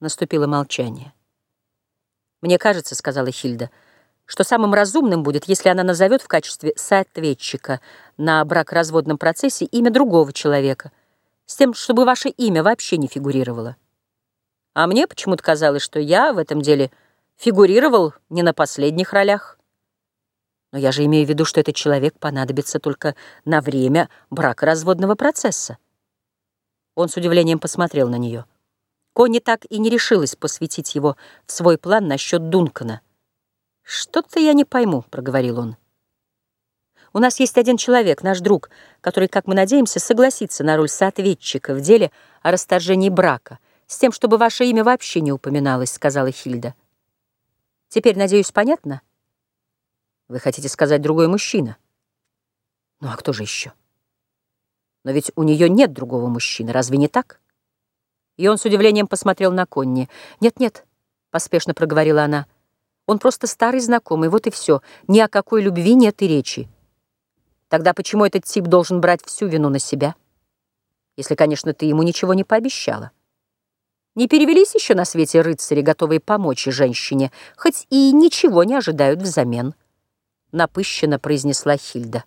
Наступило молчание. «Мне кажется, — сказала Хильда, — что самым разумным будет, если она назовет в качестве соответчика на бракоразводном процессе имя другого человека, с тем, чтобы ваше имя вообще не фигурировало. А мне почему-то казалось, что я в этом деле фигурировал не на последних ролях. Но я же имею в виду, что этот человек понадобится только на время бракоразводного процесса. Он с удивлением посмотрел на нее. Конни так и не решилась посвятить его в свой план насчет Дункана. «Что-то я не пойму», — проговорил он. «У нас есть один человек, наш друг, который, как мы надеемся, согласится на роль соответчика в деле о расторжении брака, с тем, чтобы ваше имя вообще не упоминалось», — сказала Хильда. «Теперь, надеюсь, понятно?» «Вы хотите сказать другой мужчина?» «Ну а кто же еще?» «Но ведь у нее нет другого мужчины, разве не так?» И он с удивлением посмотрел на Конни. «Нет-нет», — поспешно проговорила она, — «он просто старый знакомый, вот и все. Ни о какой любви нет и речи. Тогда почему этот тип должен брать всю вину на себя? Если, конечно, ты ему ничего не пообещала. Не перевелись еще на свете рыцари, готовые помочь женщине, хоть и ничего не ожидают взамен», — напыщенно произнесла Хильда.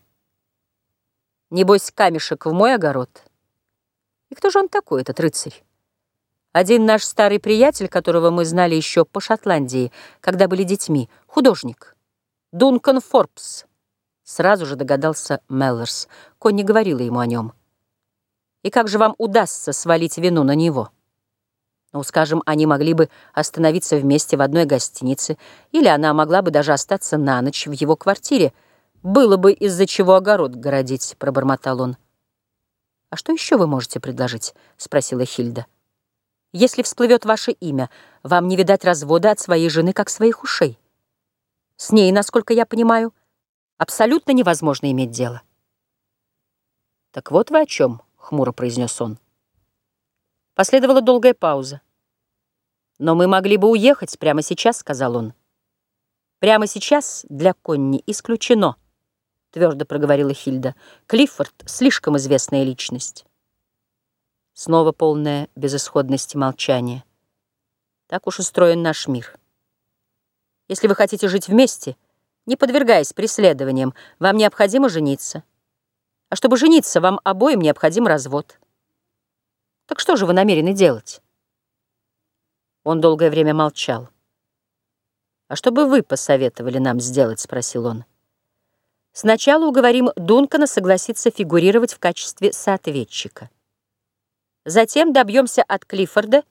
«Небось, камешек в мой огород? И кто же он такой, этот рыцарь?» Один наш старый приятель, которого мы знали еще по Шотландии, когда были детьми, художник. Дункан Форбс. Сразу же догадался Меллерс. Конни говорила ему о нем. И как же вам удастся свалить вину на него? Ну, скажем, они могли бы остановиться вместе в одной гостинице, или она могла бы даже остаться на ночь в его квартире. Было бы из-за чего огород городить, пробормотал он. «А что еще вы можете предложить?» — спросила Хильда. Если всплывет ваше имя, вам не видать развода от своей жены, как своих ушей. С ней, насколько я понимаю, абсолютно невозможно иметь дело. «Так вот вы о чем», — хмуро произнес он. Последовала долгая пауза. «Но мы могли бы уехать прямо сейчас», — сказал он. «Прямо сейчас для Конни исключено», — твердо проговорила Хильда. «Клиффорд — слишком известная личность». Снова полное безысходности молчание. Так уж устроен наш мир. Если вы хотите жить вместе, не подвергаясь преследованиям, вам необходимо жениться. А чтобы жениться, вам обоим необходим развод. Так что же вы намерены делать? Он долгое время молчал. «А что бы вы посоветовали нам сделать?» — спросил он. «Сначала уговорим Дункана согласиться фигурировать в качестве соответчика». Затем добьемся от Клиффорда,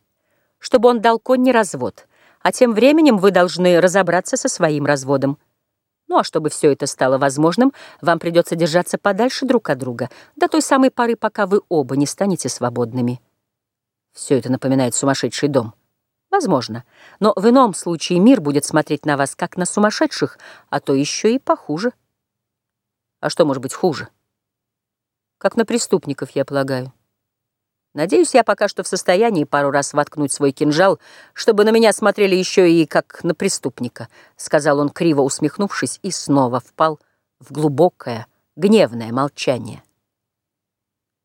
чтобы он дал Конни развод, а тем временем вы должны разобраться со своим разводом. Ну а чтобы все это стало возможным, вам придется держаться подальше друг от друга до той самой поры, пока вы оба не станете свободными. Все это напоминает сумасшедший дом. Возможно, но в ином случае мир будет смотреть на вас как на сумасшедших, а то еще и похуже. А что может быть хуже? Как на преступников, я полагаю. Надеюсь, я пока что в состоянии пару раз воткнуть свой кинжал, чтобы на меня смотрели еще и как на преступника», — сказал он, криво усмехнувшись, и снова впал в глубокое, гневное молчание.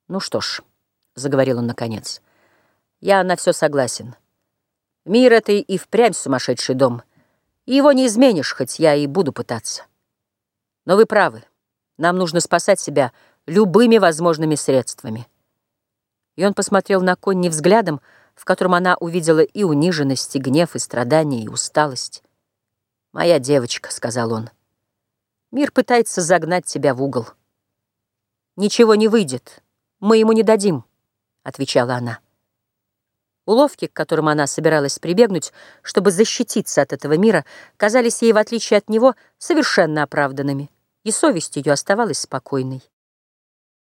«Ну что ж», — заговорил он наконец, — «я на все согласен. Мир — это и впрямь сумасшедший дом, и его не изменишь, хоть я и буду пытаться. Но вы правы, нам нужно спасать себя любыми возможными средствами». И он посмотрел на Конни взглядом, в котором она увидела и униженность, и гнев, и страдания, и усталость. «Моя девочка», — сказал он, — «мир пытается загнать тебя в угол». «Ничего не выйдет, мы ему не дадим», — отвечала она. Уловки, к которым она собиралась прибегнуть, чтобы защититься от этого мира, казались ей, в отличие от него, совершенно оправданными, и совесть ее оставалась спокойной.